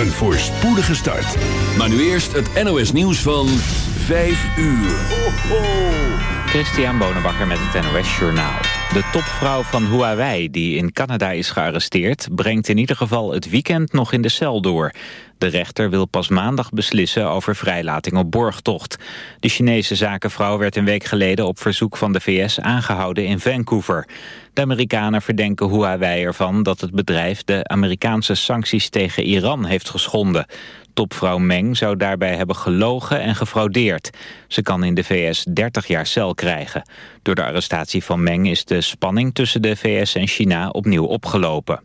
Een voorspoedige start. Maar nu eerst het NOS nieuws van 5 uur. Christian Bonenbakker met het NOS Journaal. De topvrouw van Huawei, die in Canada is gearresteerd... brengt in ieder geval het weekend nog in de cel door. De rechter wil pas maandag beslissen over vrijlating op borgtocht. De Chinese zakenvrouw werd een week geleden op verzoek van de VS aangehouden in Vancouver. De Amerikanen verdenken Huawei ervan dat het bedrijf de Amerikaanse sancties tegen Iran heeft geschonden. Topvrouw Meng zou daarbij hebben gelogen en gefraudeerd. Ze kan in de VS 30 jaar cel krijgen. Door de arrestatie van Meng is de spanning tussen de VS en China opnieuw opgelopen.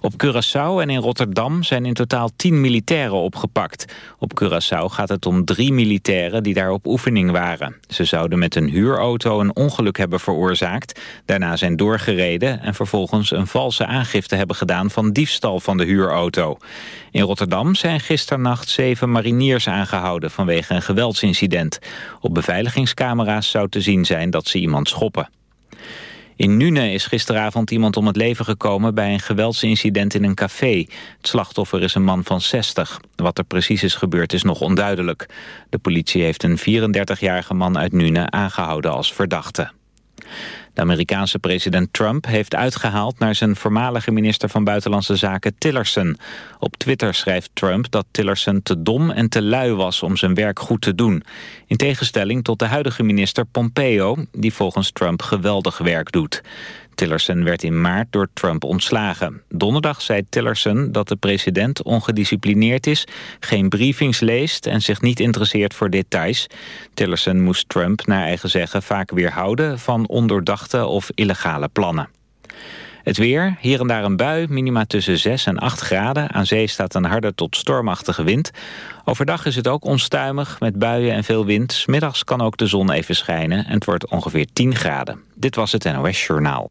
Op Curaçao en in Rotterdam zijn in totaal tien militairen opgepakt. Op Curaçao gaat het om drie militairen die daar op oefening waren. Ze zouden met een huurauto een ongeluk hebben veroorzaakt... daarna zijn doorgereden en vervolgens een valse aangifte hebben gedaan... van diefstal van de huurauto. In Rotterdam zijn gisternacht zeven mariniers aangehouden... vanwege een geweldsincident. Op beveiligingscamera's zou te zien zijn dat ze iemand schoppen. In Nune is gisteravond iemand om het leven gekomen bij een geweldsincident in een café. Het slachtoffer is een man van 60. Wat er precies is gebeurd is nog onduidelijk. De politie heeft een 34-jarige man uit Nune aangehouden als verdachte. De Amerikaanse president Trump heeft uitgehaald naar zijn voormalige minister van Buitenlandse Zaken Tillerson. Op Twitter schrijft Trump dat Tillerson te dom en te lui was om zijn werk goed te doen. In tegenstelling tot de huidige minister Pompeo, die volgens Trump geweldig werk doet. Tillerson werd in maart door Trump ontslagen. Donderdag zei Tillerson dat de president ongedisciplineerd is... geen briefings leest en zich niet interesseert voor details. Tillerson moest Trump naar eigen zeggen vaak weerhouden... van ondoordachte of illegale plannen. Het weer, hier en daar een bui, minima tussen 6 en 8 graden. Aan zee staat een harde tot stormachtige wind. Overdag is het ook onstuimig met buien en veel wind. Smiddags kan ook de zon even schijnen en het wordt ongeveer 10 graden. Dit was het NOS Journaal.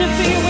To be with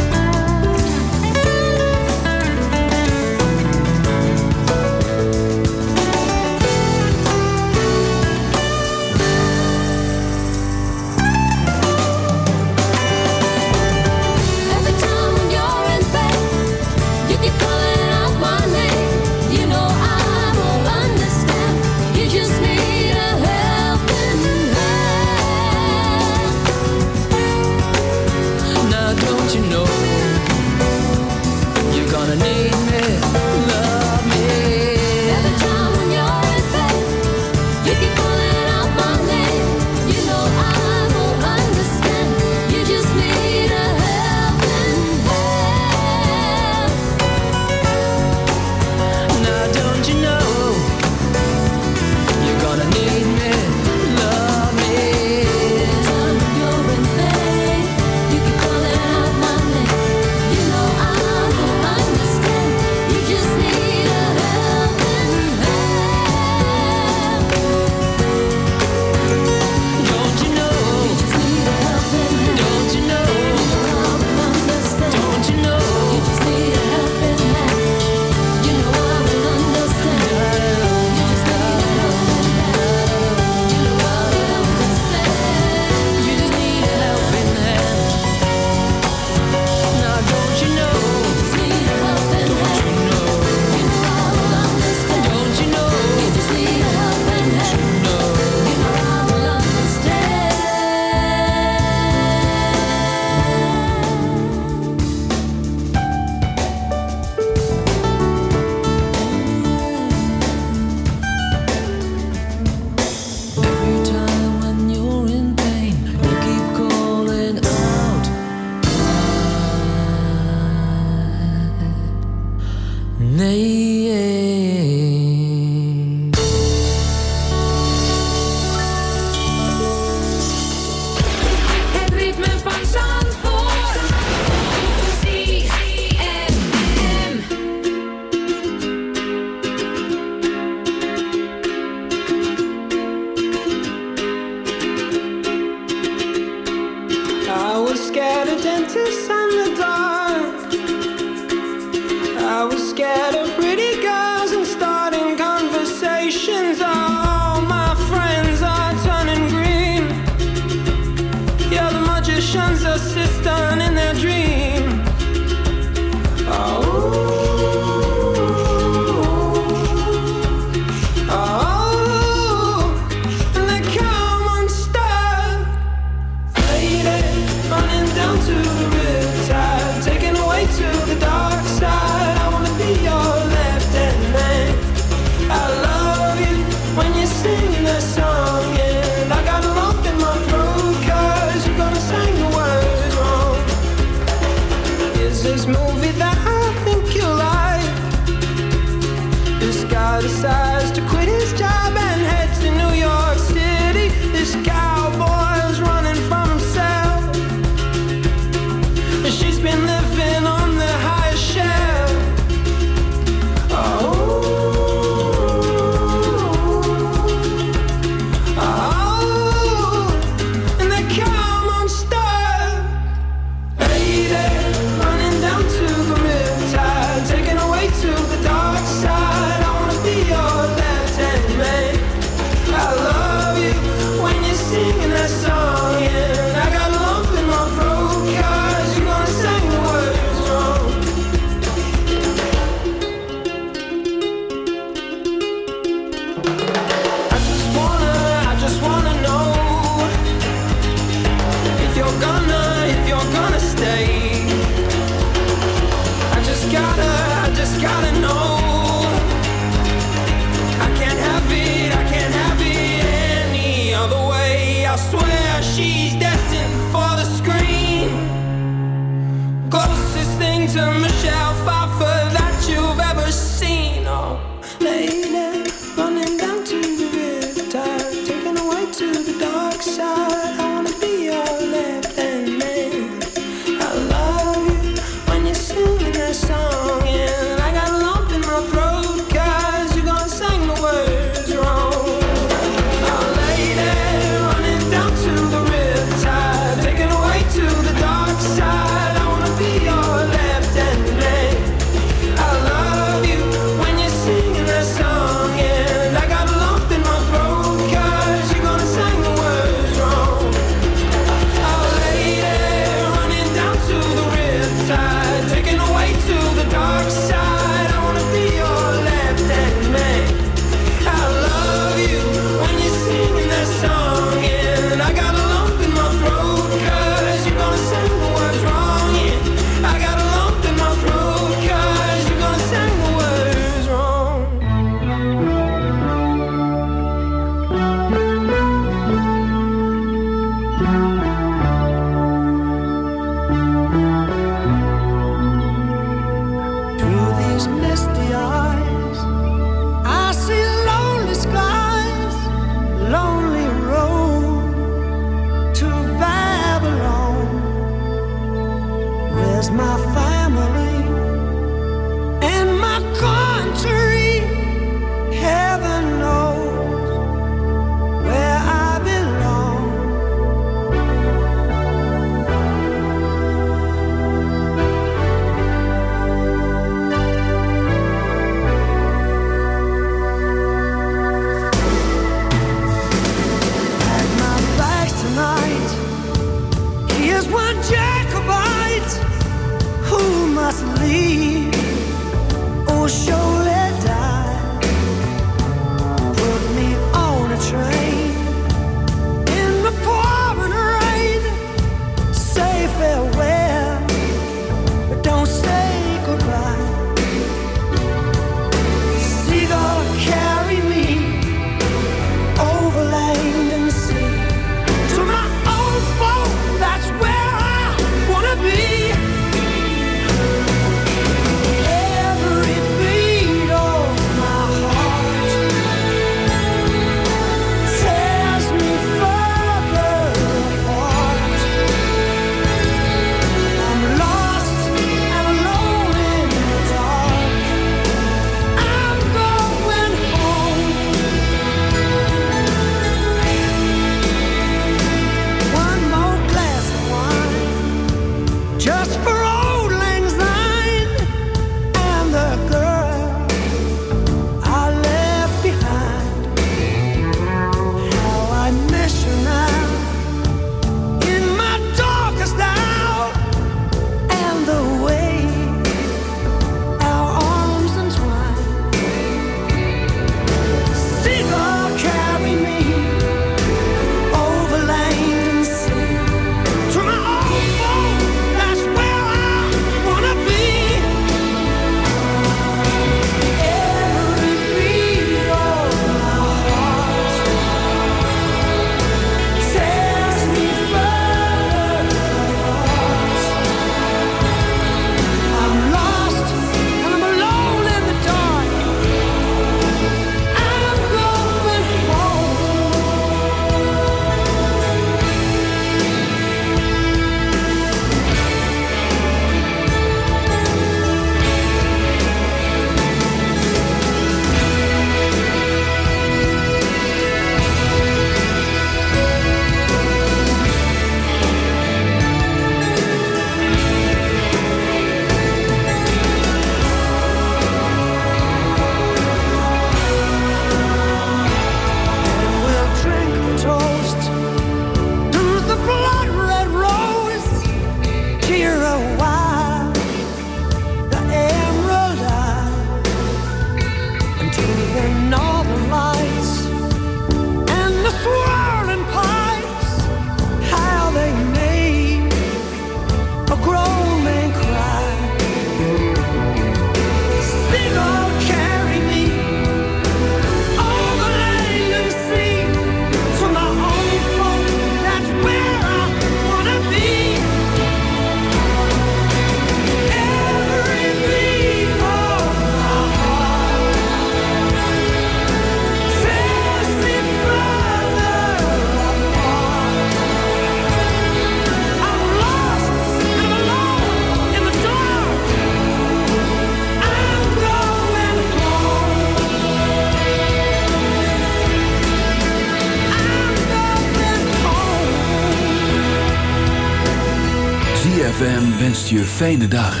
Fijne dagen.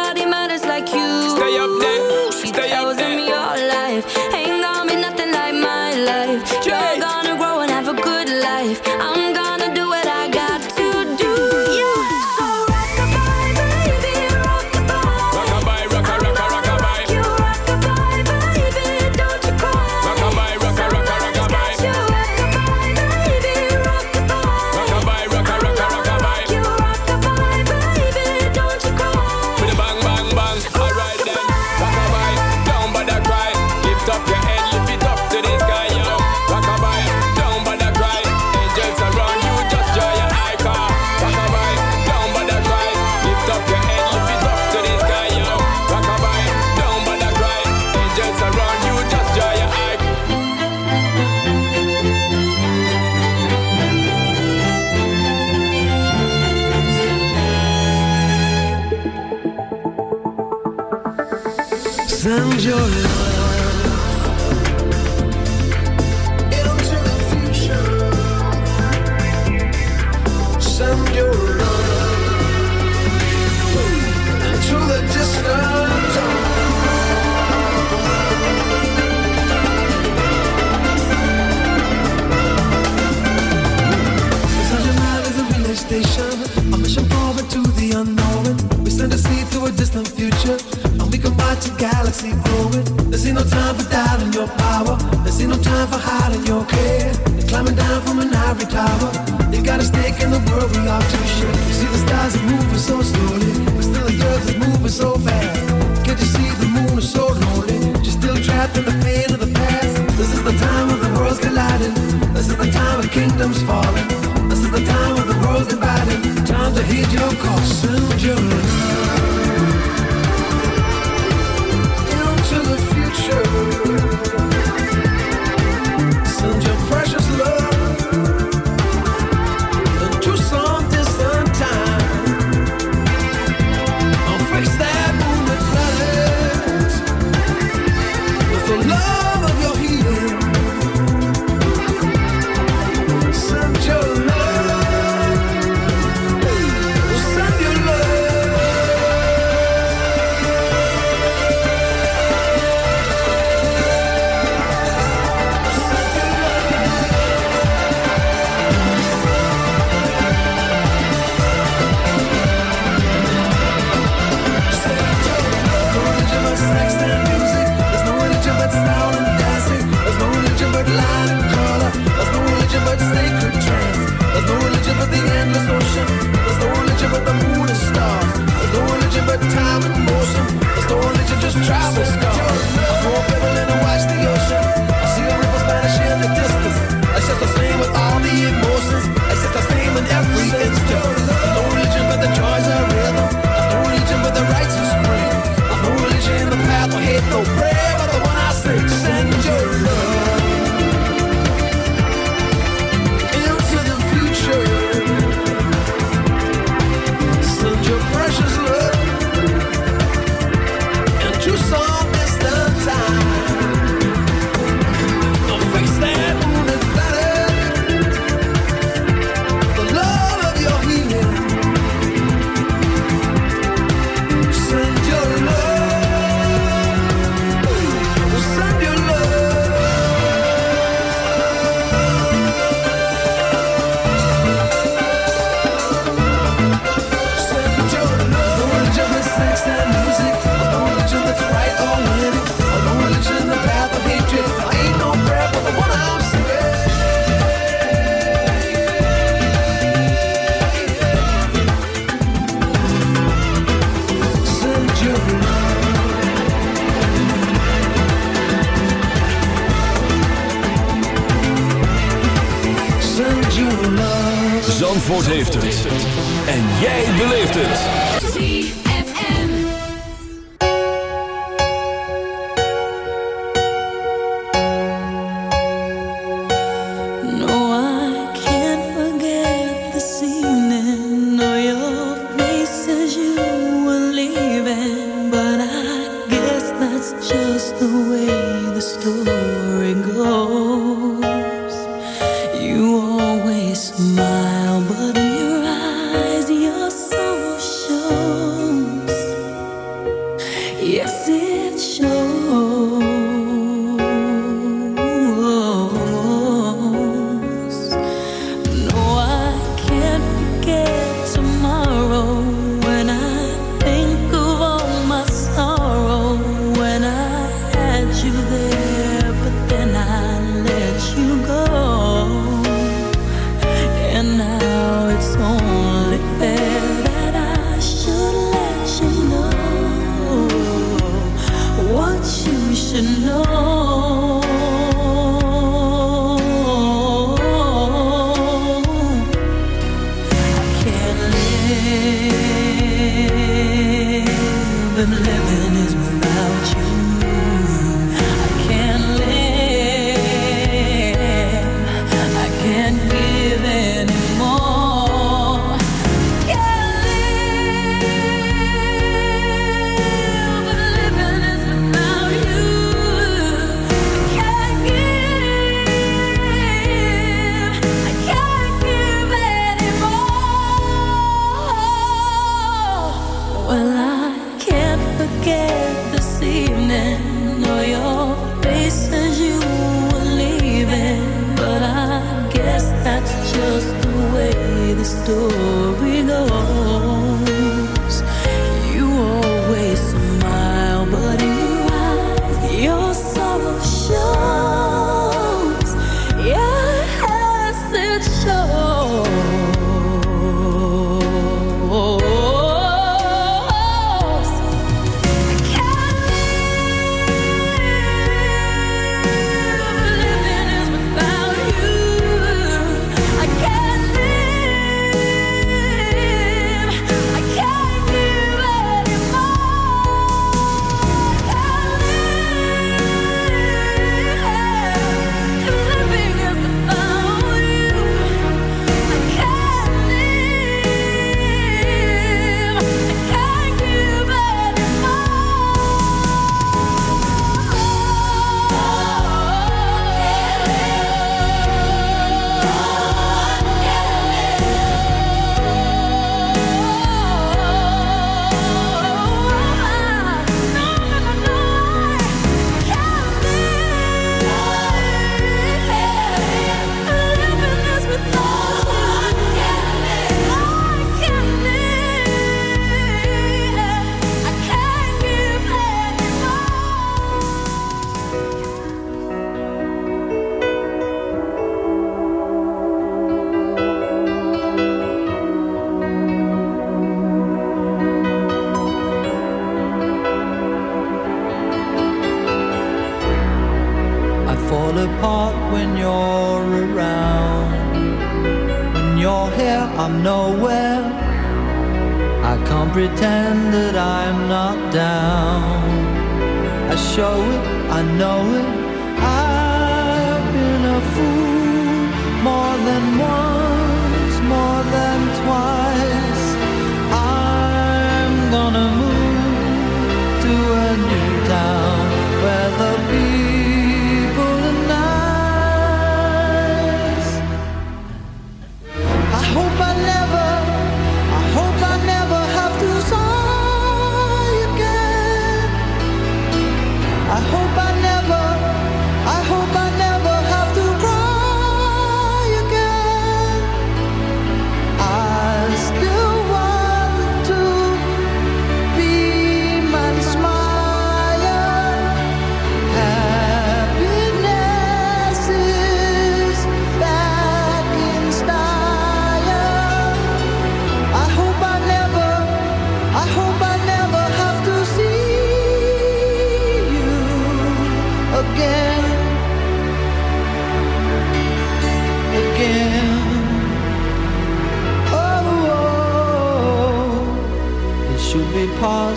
your ain't no time for doubting your power. There ain't no time for hiding your care. Climbing down from an ivory tower. You got a stake in the world we all too share.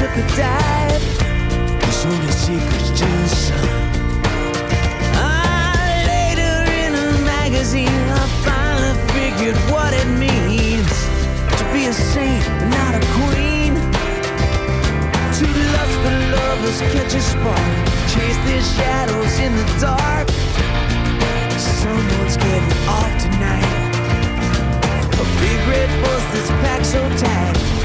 took a dive Cause only secrets do ah, Later in a magazine I finally figured what it means To be a saint, not a queen. To lust for lovers, catch a spark Chase their shadows in the dark. Someone's getting off tonight. A big red bus that's packed so tight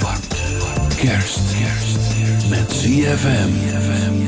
warmte, kerst met ZFM.